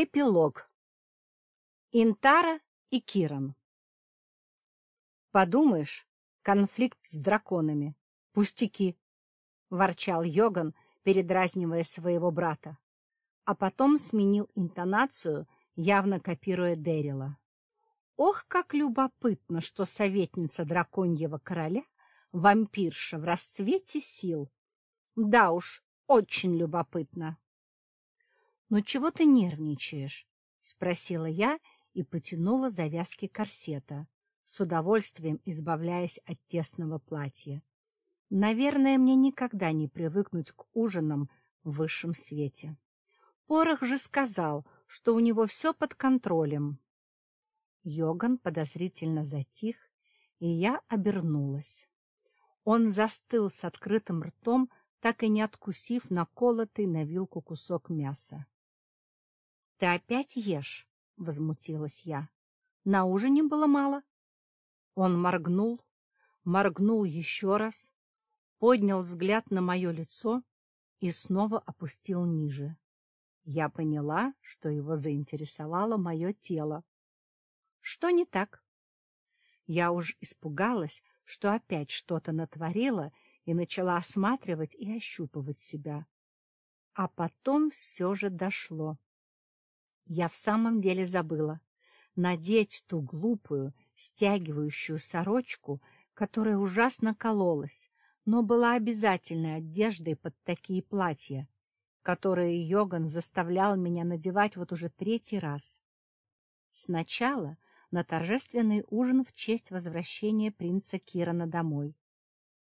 Эпилог. Интара и Киран. «Подумаешь, конфликт с драконами. Пустяки!» — ворчал Йоган, передразнивая своего брата. А потом сменил интонацию, явно копируя Дэрила. «Ох, как любопытно, что советница драконьего короля — вампирша в расцвете сил! Да уж, очень любопытно!» «Ну чего ты нервничаешь?» — спросила я и потянула завязки корсета, с удовольствием избавляясь от тесного платья. Наверное, мне никогда не привыкнуть к ужинам в высшем свете. Порох же сказал, что у него все под контролем. Йоган подозрительно затих, и я обернулась. Он застыл с открытым ртом, так и не откусив наколотый на вилку кусок мяса. — Ты опять ешь? — возмутилась я. — На ужине было мало. Он моргнул, моргнул еще раз, поднял взгляд на мое лицо и снова опустил ниже. Я поняла, что его заинтересовало мое тело. Что не так? Я уж испугалась, что опять что-то натворила и начала осматривать и ощупывать себя. А потом все же дошло. Я в самом деле забыла надеть ту глупую, стягивающую сорочку, которая ужасно кололась, но была обязательной одеждой под такие платья, которые Йоган заставлял меня надевать вот уже третий раз. Сначала на торжественный ужин в честь возвращения принца Кирана домой.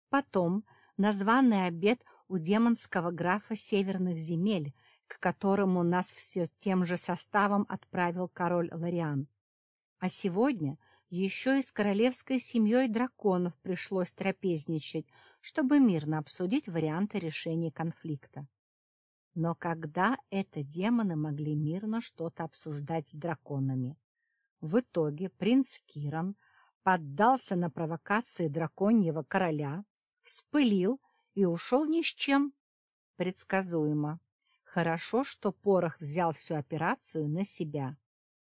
Потом на званый обед у демонского графа северных земель, к которому нас все тем же составом отправил король Лариан. А сегодня еще и с королевской семьей драконов пришлось трапезничать, чтобы мирно обсудить варианты решения конфликта. Но когда это демоны могли мирно что-то обсуждать с драконами? В итоге принц Киран поддался на провокации драконьего короля, вспылил и ушел ни с чем. Предсказуемо. Хорошо, что Порох взял всю операцию на себя.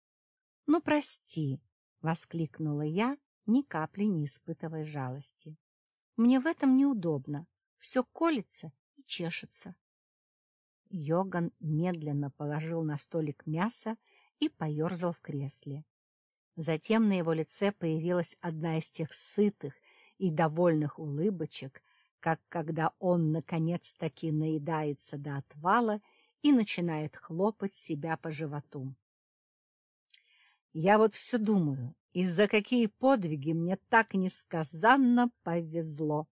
— Ну, прости, — воскликнула я, ни капли не испытывая жалости. — Мне в этом неудобно. Все колется и чешется. Йоган медленно положил на столик мясо и поерзал в кресле. Затем на его лице появилась одна из тех сытых и довольных улыбочек, как когда он наконец-таки наедается до отвала и начинает хлопать себя по животу. Я вот все думаю, из-за какие подвиги мне так несказанно повезло.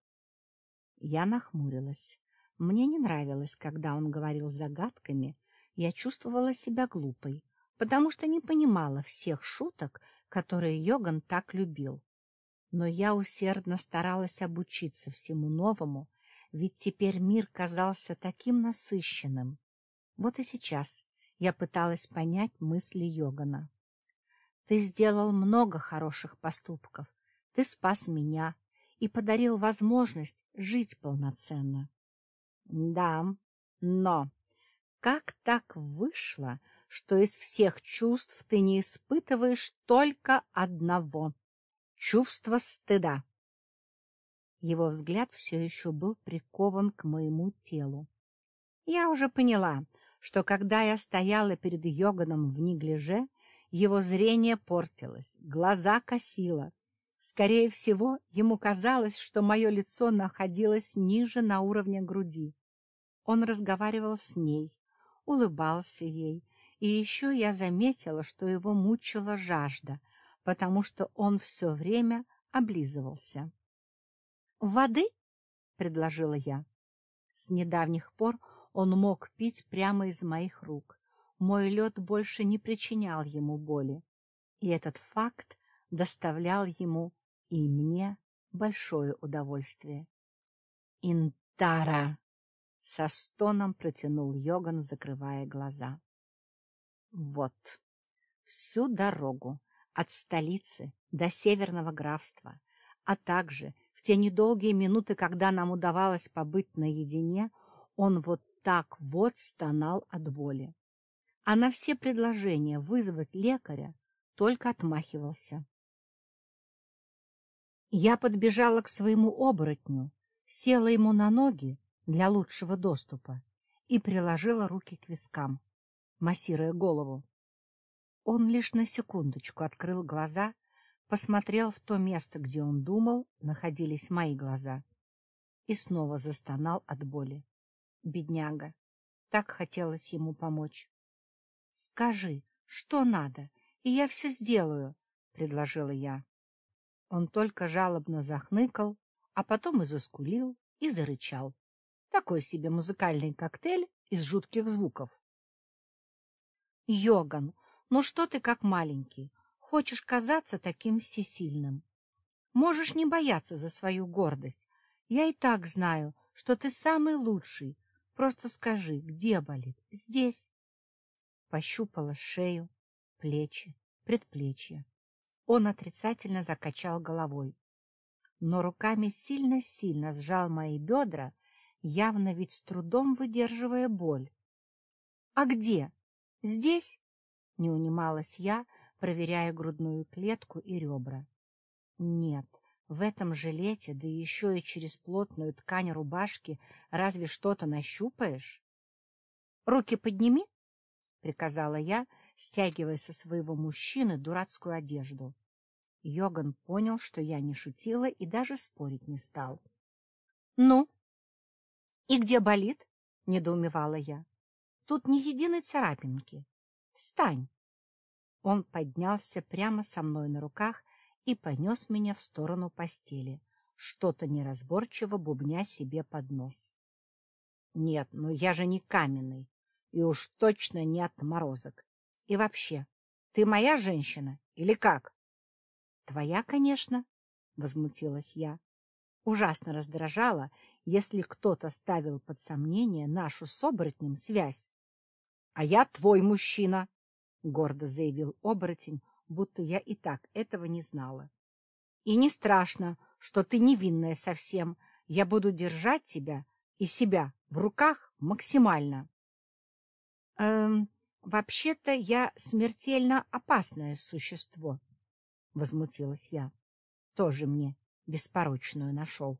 Я нахмурилась. Мне не нравилось, когда он говорил загадками. Я чувствовала себя глупой, потому что не понимала всех шуток, которые Йоган так любил. Но я усердно старалась обучиться всему новому, ведь теперь мир казался таким насыщенным. Вот и сейчас я пыталась понять мысли Йогана. Ты сделал много хороших поступков. Ты спас меня и подарил возможность жить полноценно. Да, но как так вышло, что из всех чувств ты не испытываешь только одного — чувство стыда? Его взгляд все еще был прикован к моему телу. Я уже поняла, что когда я стояла перед Йоганом в неглиже, его зрение портилось, глаза косило. Скорее всего, ему казалось, что мое лицо находилось ниже на уровне груди. Он разговаривал с ней, улыбался ей, и еще я заметила, что его мучила жажда, потому что он все время облизывался. «Воды?» — предложила я. С недавних пор он мог пить прямо из моих рук. Мой лед больше не причинял ему боли, и этот факт доставлял ему и мне большое удовольствие. «Интара!» — со стоном протянул Йоган, закрывая глаза. Вот, всю дорогу от столицы до северного графства, а также в те недолгие минуты, когда нам удавалось побыть наедине, он вот так вот стонал от боли. а на все предложения вызвать лекаря только отмахивался. Я подбежала к своему оборотню, села ему на ноги для лучшего доступа и приложила руки к вискам, массируя голову. Он лишь на секундочку открыл глаза, посмотрел в то место, где он думал, находились мои глаза, и снова застонал от боли. Бедняга. Так хотелось ему помочь. — Скажи, что надо, и я все сделаю, — предложила я. Он только жалобно захныкал, а потом и заскулил, и зарычал. Такой себе музыкальный коктейль из жутких звуков. — Йоган, ну что ты как маленький? Хочешь казаться таким всесильным? Можешь не бояться за свою гордость. Я и так знаю, что ты самый лучший. Просто скажи, где болит? Здесь. Пощупала шею, плечи, предплечье. Он отрицательно закачал головой, но руками сильно-сильно сжал мои бедра, явно ведь с трудом выдерживая боль. — А где? Здесь? — не унималась я, проверяя грудную клетку и ребра. — Нет, в этом жилете, да еще и через плотную ткань рубашки, разве что-то нащупаешь? — Руки подними, — приказала я, стягивая со своего мужчины дурацкую одежду. Йоган понял, что я не шутила и даже спорить не стал. — Ну? И где болит? — недоумевала я. — Тут ни единой царапинки. Встань! Он поднялся прямо со мной на руках и понес меня в сторону постели, что-то неразборчиво бубня себе под нос. — Нет, ну я же не каменный, и уж точно не отморозок. И вообще, ты моя женщина или как? — Твоя, конечно, — возмутилась я. Ужасно раздражало, если кто-то ставил под сомнение нашу с оборотнем связь. — А я твой мужчина, — гордо заявил оборотень, будто я и так этого не знала. — И не страшно, что ты невинная совсем. Я буду держать тебя и себя в руках максимально. — Эм, вообще-то я смертельно опасное существо, — возмутилась я. Тоже мне беспорочную нашел.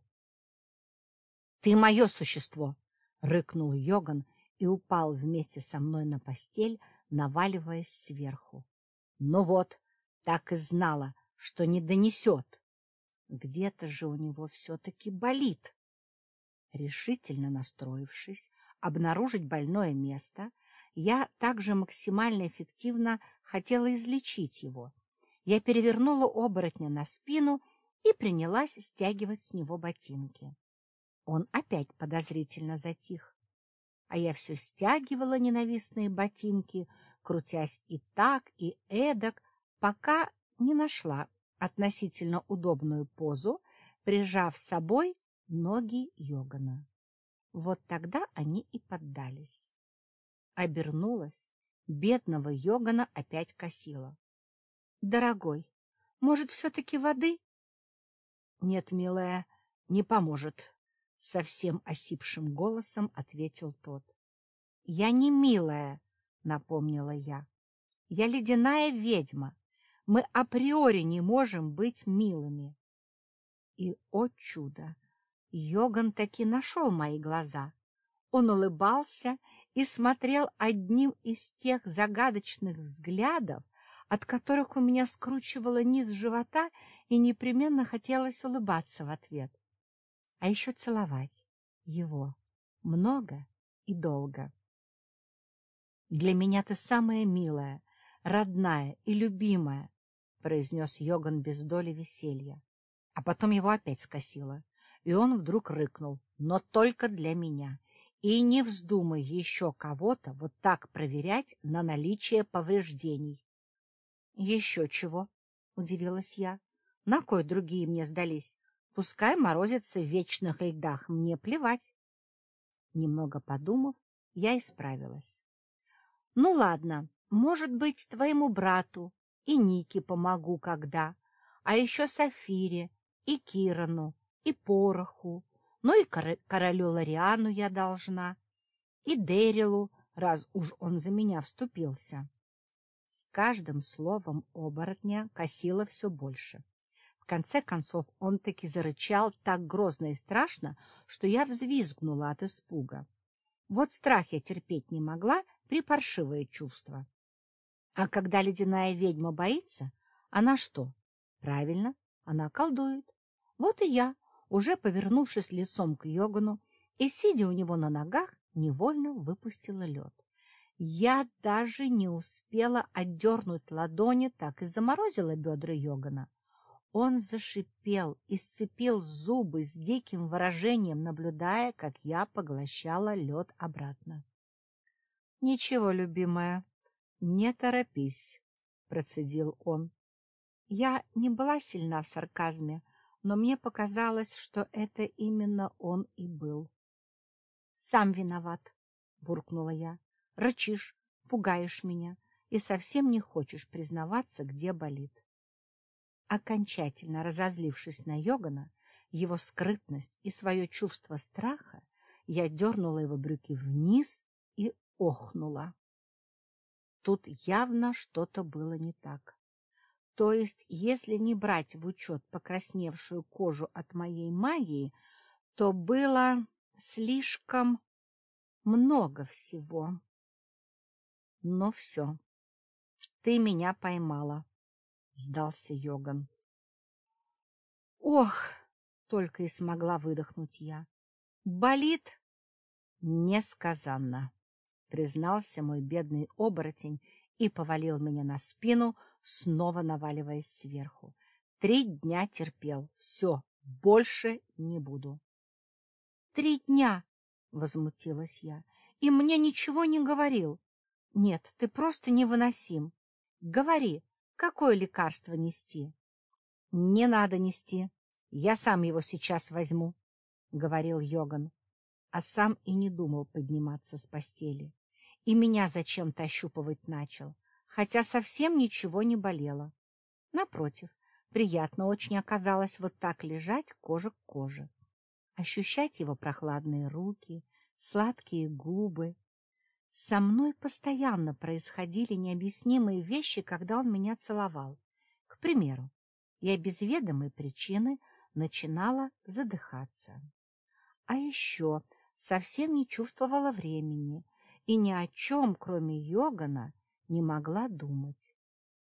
— Ты мое существо! — рыкнул Йоган и упал вместе со мной на постель, наваливаясь сверху. — Ну вот, так и знала, что не донесет. Где-то же у него все-таки болит. Решительно настроившись обнаружить больное место, я также максимально эффективно хотела излечить его. Я перевернула оборотня на спину и принялась стягивать с него ботинки. Он опять подозрительно затих. А я все стягивала ненавистные ботинки, крутясь и так, и эдак, пока не нашла относительно удобную позу, прижав с собой ноги Йогана. Вот тогда они и поддались. Обернулась, бедного Йогана опять косила. — Дорогой, может, все-таки воды? — Нет, милая, не поможет, — совсем осипшим голосом ответил тот. — Я не милая, — напомнила я. — Я ледяная ведьма. Мы априори не можем быть милыми. И, о чудо, Йоган таки нашел мои глаза. Он улыбался и смотрел одним из тех загадочных взглядов, от которых у меня скручивало низ живота и непременно хотелось улыбаться в ответ. А еще целовать его много и долго. Для меня ты самая милая, родная и любимая, — произнес Йоган без доли веселья. А потом его опять скосило, и он вдруг рыкнул, но только для меня. И не вздумай еще кого-то вот так проверять на наличие повреждений. — Еще чего? — удивилась я. — На кой другие мне сдались? Пускай морозятся в вечных льдах, мне плевать. Немного подумав, я исправилась. — Ну, ладно, может быть, твоему брату и Нике помогу когда, а еще Сафире и Кирану и Пороху, ну и королю Лариану я должна, и Дерилу раз уж он за меня вступился. С каждым словом оборотня косило все больше. В конце концов он таки зарычал так грозно и страшно, что я взвизгнула от испуга. Вот страх я терпеть не могла, припаршивое чувство. А когда ледяная ведьма боится, она что? Правильно, она колдует. Вот и я, уже повернувшись лицом к Йогану и сидя у него на ногах, невольно выпустила лед. Я даже не успела отдернуть ладони, так и заморозила бедра Йогана. Он зашипел и сцепил зубы с диким выражением, наблюдая, как я поглощала лед обратно. — Ничего, любимая, не торопись, — процедил он. Я не была сильна в сарказме, но мне показалось, что это именно он и был. — Сам виноват, — буркнула я. — Рычишь, пугаешь меня и совсем не хочешь признаваться, где болит. Окончательно разозлившись на Йогана, его скрытность и свое чувство страха, я дернула его брюки вниз и охнула. Тут явно что-то было не так. То есть, если не брать в учет покрасневшую кожу от моей магии, то было слишком много всего. Но все, ты меня поймала, — сдался Йоган. «Ох!» — только и смогла выдохнуть я. «Болит?» «Несказанно», — признался мой бедный оборотень и повалил меня на спину, снова наваливаясь сверху. Три дня терпел. Все, больше не буду. — Три дня! — возмутилась я. — И мне ничего не говорил. Нет, ты просто невыносим. Говори, Какое лекарство нести? — Не надо нести. Я сам его сейчас возьму, — говорил Йоган, а сам и не думал подниматься с постели. И меня зачем-то ощупывать начал, хотя совсем ничего не болело. Напротив, приятно очень оказалось вот так лежать кожа к коже, ощущать его прохладные руки, сладкие губы, со мной постоянно происходили необъяснимые вещи, когда он меня целовал. К примеру, я без ведомой причины начинала задыхаться. А еще совсем не чувствовала времени и ни о чем, кроме йогана, не могла думать.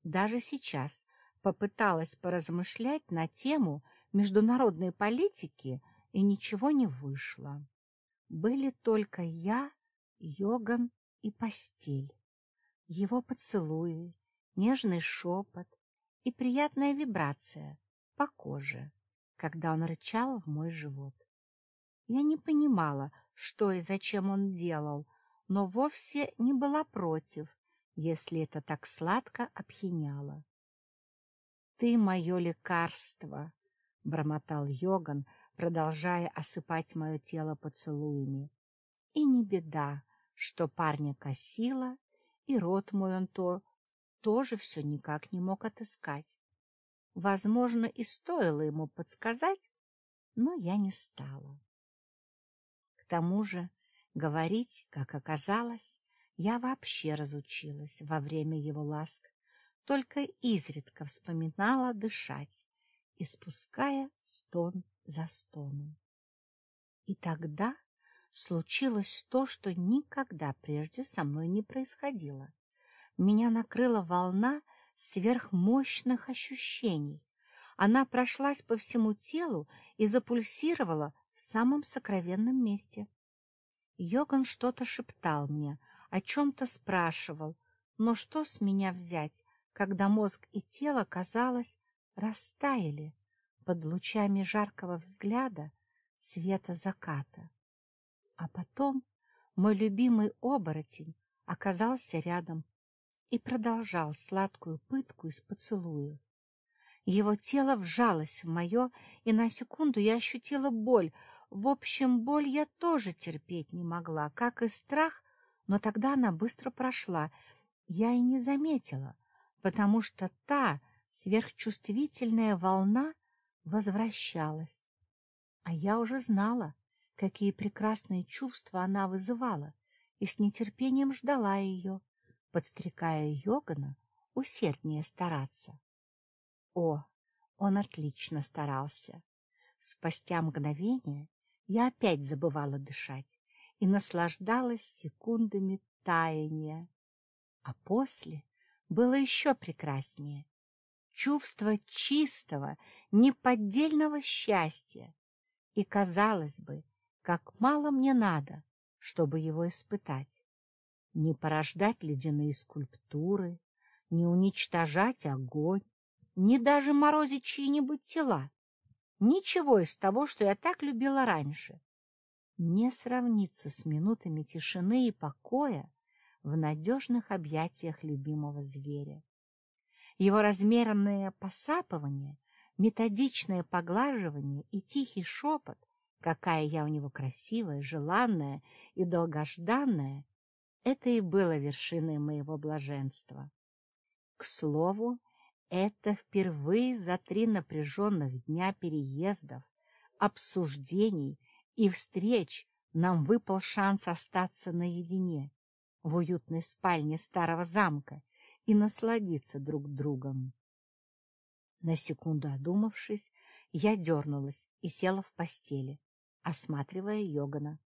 Даже сейчас попыталась поразмышлять на тему международной политики, и ничего не вышло. Были только я Йоган и постель, его поцелуи, нежный шепот и приятная вибрация по коже, когда он рычал в мой живот. Я не понимала, что и зачем он делал, но вовсе не была против, если это так сладко опьяняло. — Ты мое лекарство, — бормотал Йоган, продолжая осыпать мое тело поцелуями. — И не беда, что парня косило, и рот мой он то тоже все никак не мог отыскать. Возможно, и стоило ему подсказать, но я не стала. К тому же, говорить, как оказалось, я вообще разучилась во время его ласк, только изредка вспоминала дышать, испуская стон за стоном. И тогда случилось то, что никогда прежде со мной не происходило. Меня накрыла волна сверхмощных ощущений. Она прошлась по всему телу и запульсировала в самом сокровенном месте. Йоган что-то шептал мне, о чем-то спрашивал, но что с меня взять, когда мозг и тело, казалось, растаяли под лучами жаркого взгляда света заката? А потом мой любимый оборотень оказался рядом и продолжал сладкую пытку из поцелуя. Его тело вжалось в мое, и на секунду я ощутила боль. В общем, боль я тоже терпеть не могла, как и страх, но тогда она быстро прошла. Я и не заметила, потому что та сверхчувствительная волна возвращалась. А я уже знала, какие прекрасные чувства она вызывала, и с нетерпением ждала ее, подстрекая Йогана усерднее стараться. О, он отлично старался. Спустя мгновение я опять забывала дышать и наслаждалась секундами таяния. А после было еще прекраснее. Чувство чистого, неподдельного счастья. И, казалось бы, как мало мне надо, чтобы его испытать. Не порождать ледяные скульптуры, не уничтожать огонь, не даже морозить чьи-нибудь тела. Ничего из того, что я так любила раньше. Не сравнится с минутами тишины и покоя в надежных объятиях любимого зверя. Его размеренное посапывание, методичное поглаживание и тихий шепот, какая я у него красивая, желанная и долгожданная, это и было вершиной моего блаженства. К слову, это впервые за три напряженных дня переездов, обсуждений и встреч нам выпал шанс остаться наедине в уютной спальне старого замка и насладиться друг другом. На секунду одумавшись, я дернулась и села в постели, осматривая Йогана.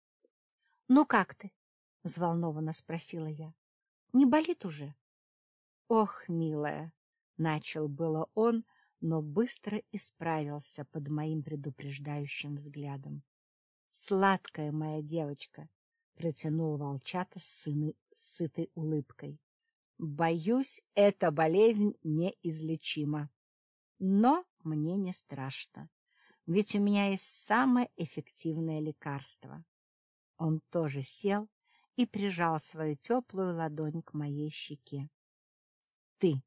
— Ну как ты? — взволнованно спросила я. — Не болит уже? Ох, милая, начал было он, но быстро исправился под моим предупреждающим взглядом. Сладкая моя девочка, протянул волчата с сыны, сытой улыбкой. Боюсь, эта болезнь неизлечима. Но мне не страшно, ведь у меня есть самое эффективное лекарство. Он тоже сел и прижал свою теплую ладонь к моей щеке ты.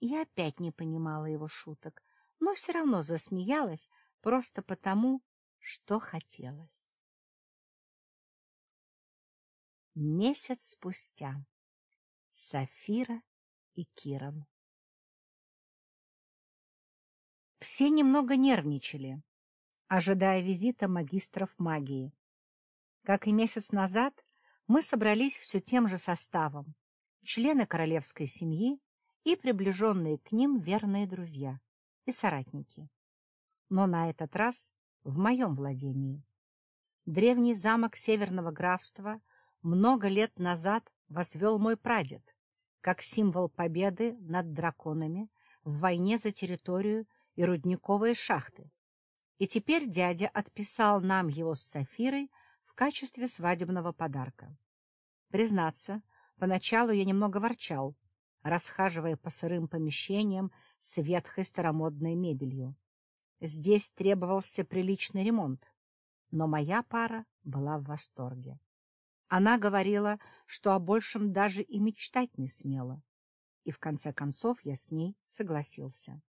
Я опять не понимала его шуток, но все равно засмеялась просто потому, что хотелось. Месяц спустя. Сафира и Киран. Все немного нервничали, ожидая визита магистров магии. Как и месяц назад, мы собрались все тем же составом, члены королевской семьи и приближенные к ним верные друзья и соратники. Но на этот раз в моем владении. Древний замок Северного графства много лет назад возвел мой прадед, как символ победы над драконами в войне за территорию и рудниковые шахты. И теперь дядя отписал нам его с Сафирой в качестве свадебного подарка. Признаться, Поначалу я немного ворчал, расхаживая по сырым помещениям с ветхой старомодной мебелью. Здесь требовался приличный ремонт, но моя пара была в восторге. Она говорила, что о большем даже и мечтать не смела, и в конце концов я с ней согласился.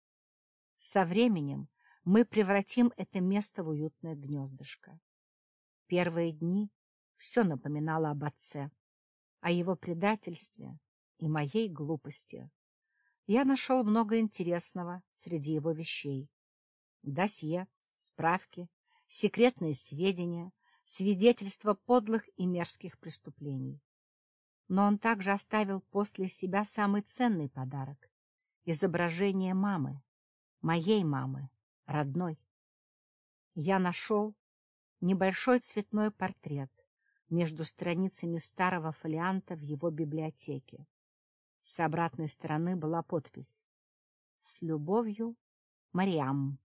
Со временем мы превратим это место в уютное гнездышко. Первые дни все напоминало об отце о его предательстве и моей глупости. Я нашел много интересного среди его вещей. Досье, справки, секретные сведения, свидетельства подлых и мерзких преступлений. Но он также оставил после себя самый ценный подарок — изображение мамы, моей мамы, родной. Я нашел небольшой цветной портрет, между страницами старого фолианта в его библиотеке. С обратной стороны была подпись «С любовью, Мариам».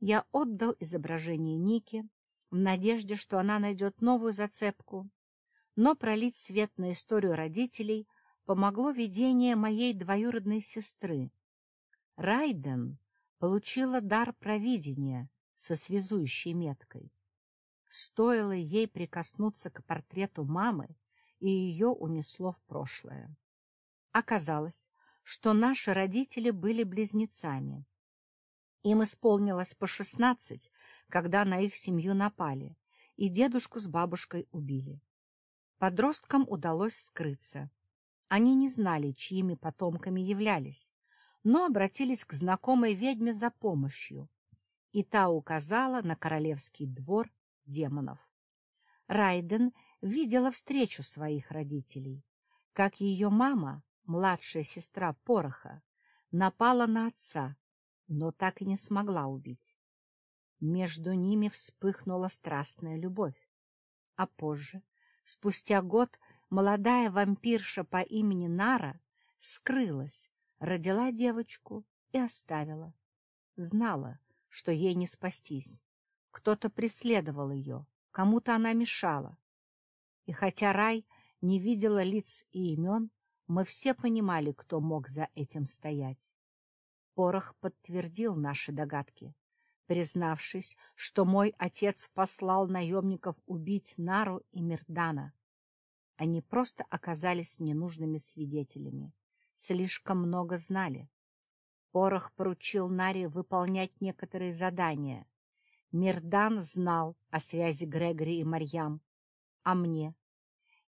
Я отдал изображение Ники в надежде, что она найдет новую зацепку, но пролить свет на историю родителей помогло видение моей двоюродной сестры. Райден получила дар провидения со связующей меткой. Стоило ей прикоснуться к портрету мамы, и ее унесло в прошлое. Оказалось, что наши родители были близнецами. Им исполнилось по шестнадцать, когда на их семью напали, и дедушку с бабушкой убили. Подросткам удалось скрыться. Они не знали, чьими потомками являлись, но обратились к знакомой ведьме за помощью, и та указала на королевский двор демонов. Райден видела встречу своих родителей, как ее мама, младшая сестра Пороха, напала на отца, но так и не смогла убить. Между ними вспыхнула страстная любовь. А позже, спустя год, молодая вампирша по имени Нара скрылась, родила девочку и оставила. Знала, что ей не спастись. Кто-то преследовал ее, кому-то она мешала. И хотя рай не видела лиц и имен, мы все понимали, кто мог за этим стоять. Порох подтвердил наши догадки, признавшись, что мой отец послал наемников убить Нару и Мирдана. Они просто оказались ненужными свидетелями, слишком много знали. Порох поручил Наре выполнять некоторые задания. Мирдан знал о связи Грегори и Марьям, а мне.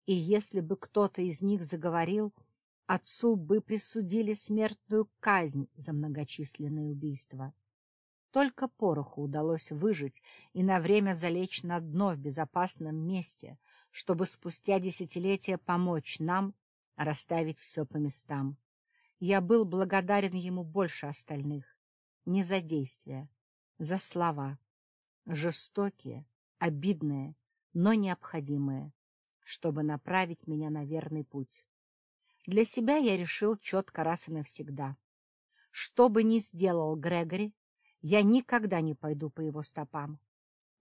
И если бы кто-то из них заговорил, отцу бы присудили смертную казнь за многочисленные убийства. Только пороху удалось выжить и на время залечь на дно в безопасном месте, чтобы спустя десятилетия помочь нам расставить все по местам. Я был благодарен ему больше остальных. Не за действия, за слова. Жестокие, обидные, но необходимые, чтобы направить меня на верный путь. Для себя я решил четко раз и навсегда. Что бы ни сделал Грегори, я никогда не пойду по его стопам.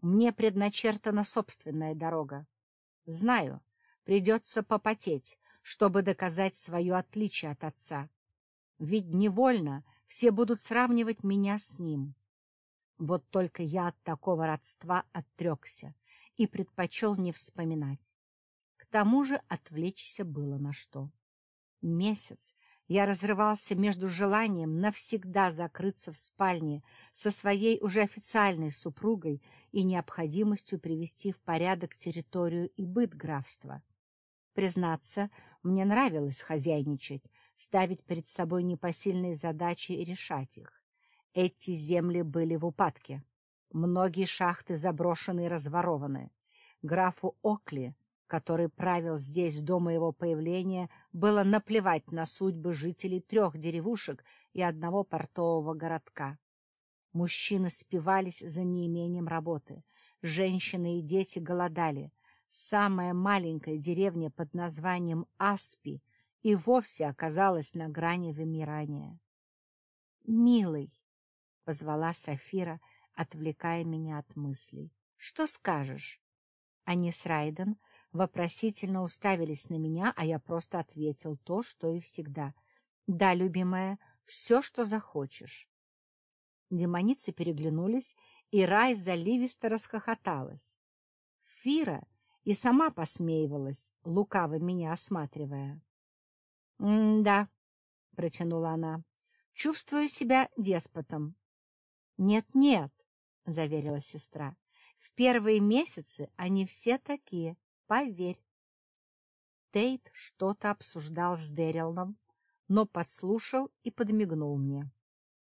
Мне предначертана собственная дорога. Знаю, придется попотеть, чтобы доказать свое отличие от отца. Ведь невольно все будут сравнивать меня с ним. Вот только я от такого родства отрекся и предпочел не вспоминать. К тому же отвлечься было на что. Месяц я разрывался между желанием навсегда закрыться в спальне со своей уже официальной супругой и необходимостью привести в порядок территорию и быт графства. Признаться, мне нравилось хозяйничать, ставить перед собой непосильные задачи и решать их. Эти земли были в упадке. Многие шахты заброшены и разворованы. Графу Окли который правил здесь до моего появления, было наплевать на судьбы жителей трех деревушек и одного портового городка. Мужчины спивались за неимением работы, женщины и дети голодали. Самая маленькая деревня под названием Аспи и вовсе оказалась на грани вымирания. «Милый», — позвала Сафира, отвлекая меня от мыслей, — «что скажешь?» Они с Райден вопросительно уставились на меня, а я просто ответил то, что и всегда. «Да, любимая, все, что захочешь». Демоницы переглянулись, и Рай заливисто расхохоталась. Фира и сама посмеивалась, лукаво меня осматривая. — Да, — протянула она, — чувствую себя деспотом. «Нет, — Нет-нет, — заверила сестра, — в первые месяцы они все такие. Поверь. Тейт что-то обсуждал с Дэрилном, но подслушал и подмигнул мне.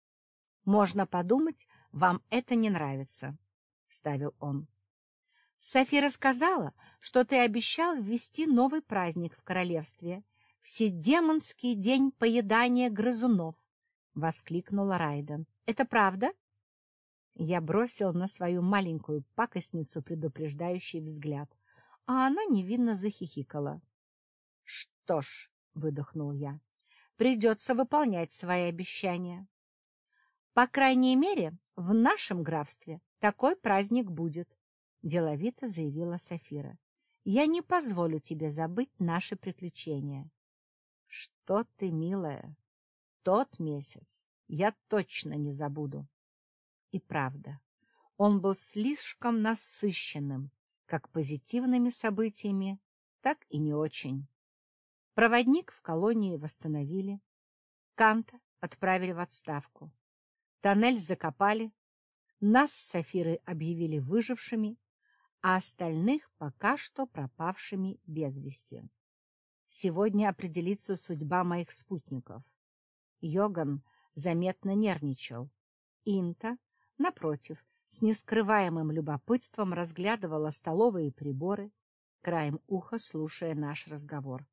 — Можно подумать, вам это не нравится, — вставил он. — Софи рассказала, что ты обещал ввести новый праздник в королевстве — Вседемонский день поедания грызунов, — воскликнула Райден. — Это правда? Я бросил на свою маленькую пакостницу предупреждающий взгляд а она невинно захихикала. — Что ж, — выдохнул я, — придется выполнять свои обещания. — По крайней мере, в нашем графстве такой праздник будет, — деловито заявила Сафира. — Я не позволю тебе забыть наши приключения. — Что ты, милая, тот месяц я точно не забуду. И правда, он был слишком насыщенным, как позитивными событиями, так и не очень. Проводник в колонии восстановили, Канта отправили в отставку, тоннель закопали, нас с Сафирой объявили выжившими, а остальных пока что пропавшими без вести. Сегодня определится судьба моих спутников. Йоган заметно нервничал. Инта, напротив, с нескрываемым любопытством разглядывала столовые приборы, краем уха слушая наш разговор.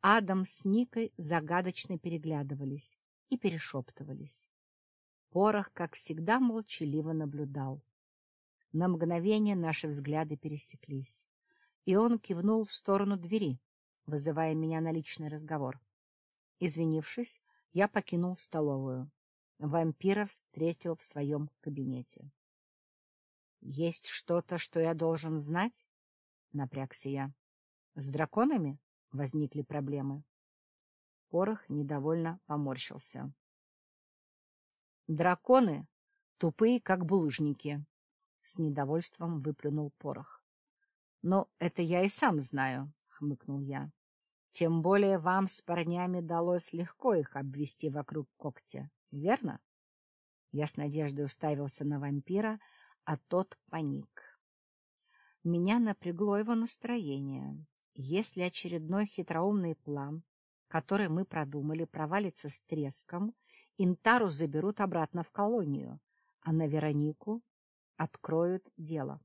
Адам с Никой загадочно переглядывались и перешептывались. Порох, как всегда, молчаливо наблюдал. На мгновение наши взгляды пересеклись, и он кивнул в сторону двери, вызывая меня на личный разговор. Извинившись, я покинул столовую. Вампира встретил в своем кабинете. — Есть что-то, что я должен знать? — напрягся я. — С драконами возникли проблемы. Порох недовольно поморщился. — Драконы тупые, как булыжники, — с недовольством выплюнул порох. — Но это я и сам знаю, — хмыкнул я. Тем более вам с парнями далось легко их обвести вокруг когтя, верно? Я с надеждой уставился на вампира, а тот паник. Меня напрягло его настроение. Если очередной хитроумный план, который мы продумали, провалится с треском, Интару заберут обратно в колонию, а на Веронику откроют дело.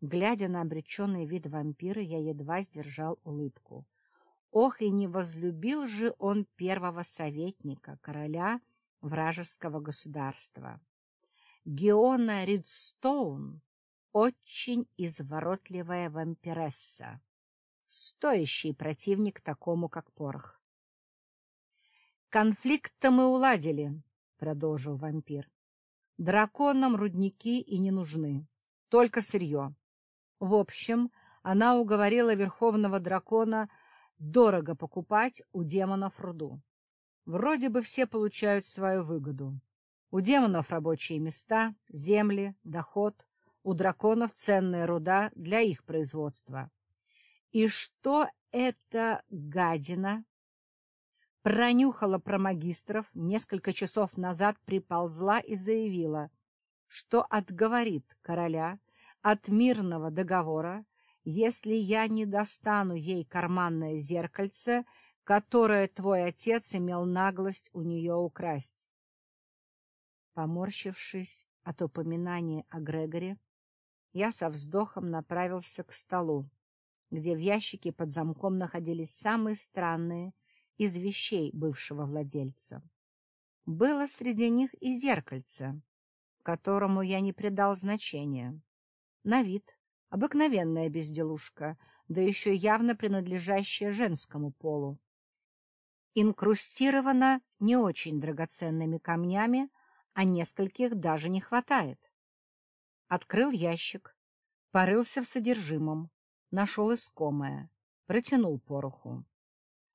Глядя на обреченный вид вампира, я едва сдержал улыбку. Ох, и не возлюбил же он первого советника, короля вражеского государства. Геона Ридстоун — очень изворотливая вампиресса, стоящий противник такому, как Порох. «Конфликт-то мы уладили», — продолжил вампир. «Драконам рудники и не нужны, только сырье. В общем, она уговорила верховного дракона — дорого покупать у демонов руду. Вроде бы все получают свою выгоду. У демонов рабочие места, земли, доход, у драконов ценная руда для их производства. И что эта гадина пронюхала про магистров, несколько часов назад приползла и заявила, что отговорит короля от мирного договора если я не достану ей карманное зеркальце, которое твой отец имел наглость у нее украсть. Поморщившись от упоминания о Грегоре, я со вздохом направился к столу, где в ящике под замком находились самые странные из вещей бывшего владельца. Было среди них и зеркальце, которому я не придал значения. На вид Обыкновенная безделушка, да еще явно принадлежащая женскому полу. Инкрустирована не очень драгоценными камнями, а нескольких даже не хватает. Открыл ящик, порылся в содержимом, нашел искомое, протянул пороху.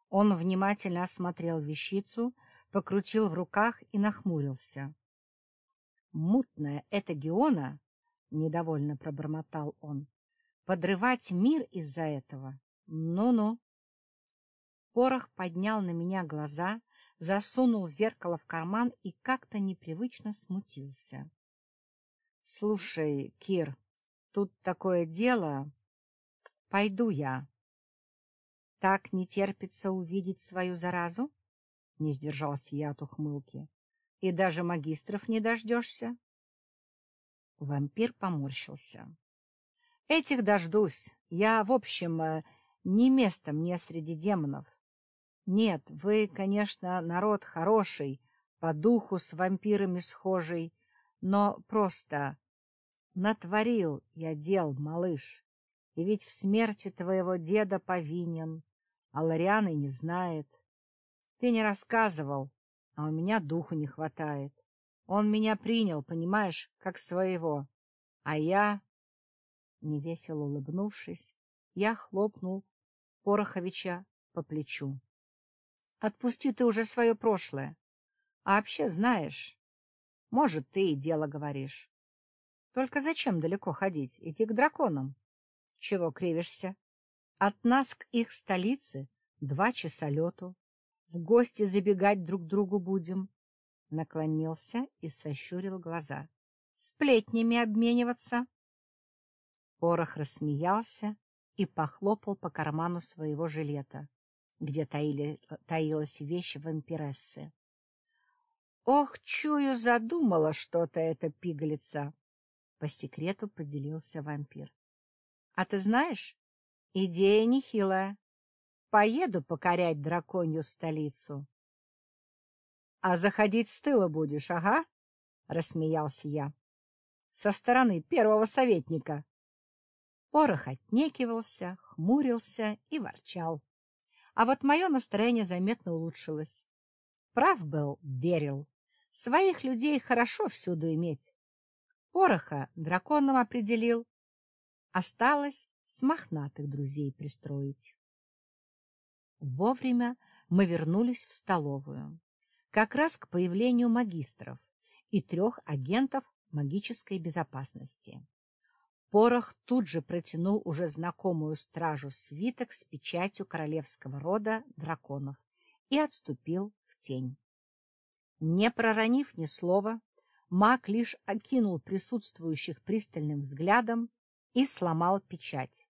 Он внимательно осмотрел вещицу, покрутил в руках и нахмурился. Мутная эта Геона — недовольно пробормотал он. — Подрывать мир из-за этого? Ну-ну. Порох поднял на меня глаза, засунул зеркало в карман и как-то непривычно смутился. — Слушай, Кир, тут такое дело. Пойду я. — Так не терпится увидеть свою заразу? — не сдержался я от ухмылки. — И даже магистров не дождешься? — Вампир поморщился. — Этих дождусь. Я, в общем, э, не место мне среди демонов. Нет, вы, конечно, народ хороший, по духу с вампирами схожий, но просто натворил я дел, малыш, и ведь в смерти твоего деда повинен, а Лорианы не знает. Ты не рассказывал, а у меня духу не хватает. Он меня принял, понимаешь, как своего. А я, невесело улыбнувшись, я хлопнул Пороховича по плечу. Отпусти ты уже свое прошлое. А вообще, знаешь, может, ты и дело говоришь. Только зачем далеко ходить? Иди к драконам. Чего кривишься? От нас к их столице два часа лету. В гости забегать друг другу будем наклонился и сощурил глаза. — Сплетнями обмениваться? Порох рассмеялся и похлопал по карману своего жилета, где таили, таилась вещь вампирессы. — Ох, чую, задумала что-то эта пигалица! — по секрету поделился вампир. — А ты знаешь, Идея нехилая. Поеду покорять драконью столицу. — А заходить с тыла будешь, ага? — рассмеялся я. — Со стороны первого советника. Порох отнекивался, хмурился и ворчал. А вот мое настроение заметно улучшилось. Прав был Дерил. Своих людей хорошо всюду иметь. Пороха драконом определил. Осталось с мохнатых друзей пристроить. Вовремя мы вернулись в столовую, как раз к появлению магистров и трех агентов магической безопасности. Порох тут же протянул уже знакомую стражу свиток с печатью королевского рода драконов и отступил в тень. Не проронив ни слова, маг лишь окинул присутствующих пристальным взглядом и сломал печать.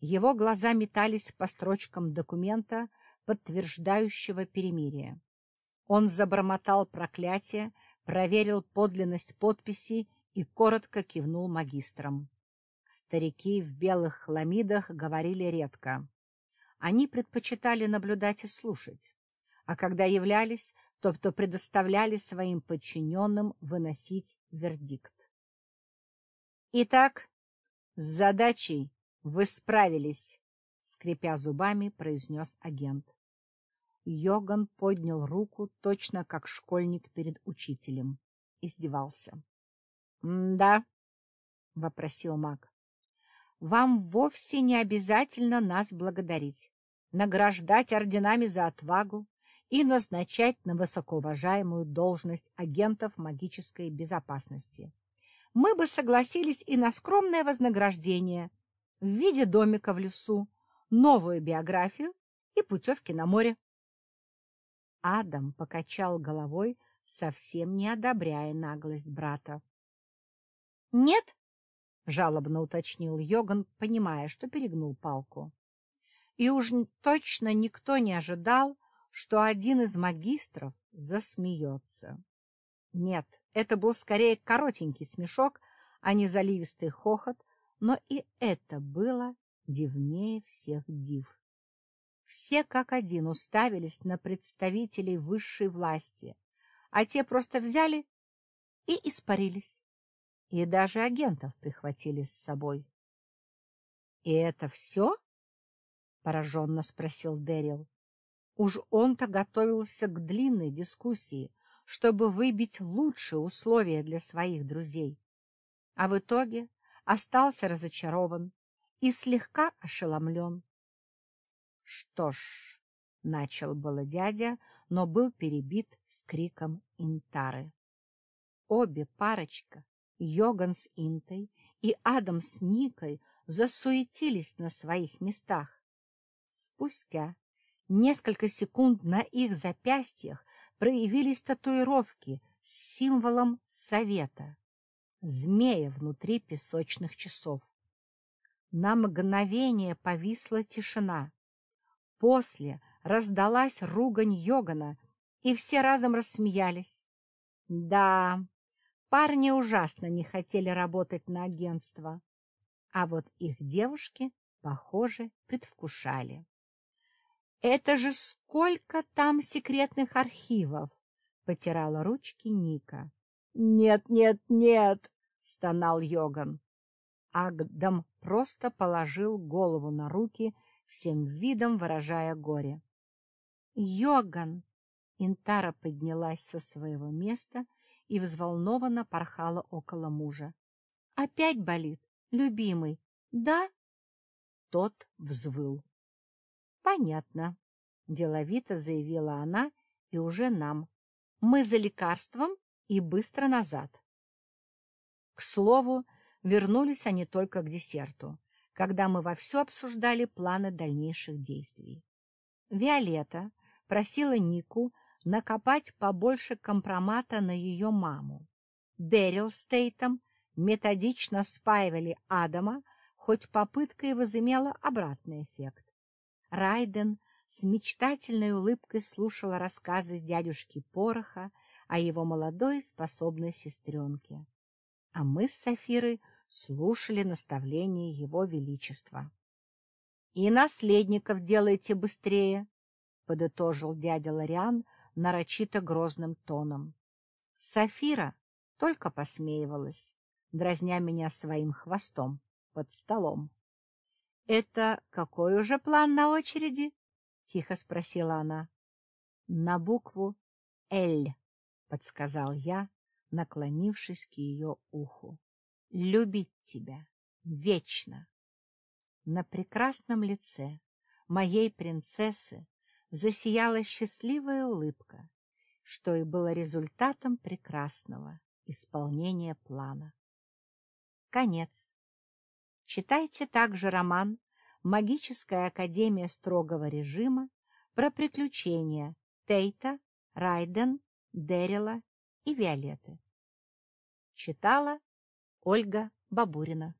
Его глаза метались по строчкам документа, подтверждающего перемирие. Он забормотал проклятие, проверил подлинность подписи и коротко кивнул магистрам. Старики в белых хламидах говорили редко. Они предпочитали наблюдать и слушать, а когда являлись, то, то предоставляли своим подчиненным выносить вердикт. Итак, с задачей вы справились, скрипя зубами, произнес агент. Йоган поднял руку, точно как школьник перед учителем. Издевался. — Да, — вопросил маг. Вам вовсе не обязательно нас благодарить, награждать орденами за отвагу и назначать на высокоуважаемую должность агентов магической безопасности. Мы бы согласились и на скромное вознаграждение в виде домика в лесу, новую биографию и путевки на море. Адам покачал головой, совсем не одобряя наглость брата. — Нет, — жалобно уточнил Йоган, понимая, что перегнул палку. И уж точно никто не ожидал, что один из магистров засмеется. Нет, это был скорее коротенький смешок, а не заливистый хохот, но и это было дивнее всех див. Все как один уставились на представителей высшей власти, а те просто взяли и испарились и даже агентов прихватили с собой. — И это все? — пораженно спросил Дэрил. Уж он-то готовился к длинной дискуссии, чтобы выбить лучшие условия для своих друзей. А в итоге остался разочарован и слегка ошеломлен. — Что ж, — начал было дядя, но был перебит с криком Интары. Обе парочка Йоган с Интой и Адам с Никой засуетились на своих местах. Спустя несколько секунд на их запястьях проявились татуировки с символом совета — змея внутри песочных часов. На мгновение повисла тишина. После раздалась ругань Йогана, и все разом рассмеялись. Да, Парни ужасно не хотели работать на агентство, а вот их девушки, похоже, предвкушали. «Это же сколько там секретных архивов!» — потирала ручки Ника. «Нет, нет, нет!» — стонал Йоган. Агдам просто положил голову на руки, всем видом выражая горе. «Йоган!» Интара поднялась со своего места и взволнованно порхала около мужа. — Опять болит, любимый, да? Тот взвыл. — Понятно, — деловито заявила она и уже нам. Мы за лекарством и быстро назад. К слову, вернулись они только к десерту, когда мы вовсю обсуждали планы дальнейших действий. Виолетта просила Нику накопать побольше компромата на ее маму. Дэрил с Тейтом методично спаивали Адама, хоть попытка и возымела обратный эффект. Райден с мечтательной улыбкой слушала рассказы дядюшки Пороха о его молодой способной сестренке. А мы с Сафирой слушали наставления его величества. И наследников делайте быстрее, — подытожил дядя Лориан нарочито грозным тоном. Сафира только посмеивалась, дразня меня своим хвостом под столом. — Это какой уже план на очереди? — тихо спросила она. — На букву «Л», — подсказал я, наклонившись к ее уху. — Любить тебя вечно. На прекрасном лице моей принцессы засияла счастливая улыбка, что и было результатом прекрасного исполнения плана. Конец. Читайте также роман «Магическая академия строгого режима» про приключения Тейта, Райден, Дэрила и Виолетты. Читала Ольга Бабурина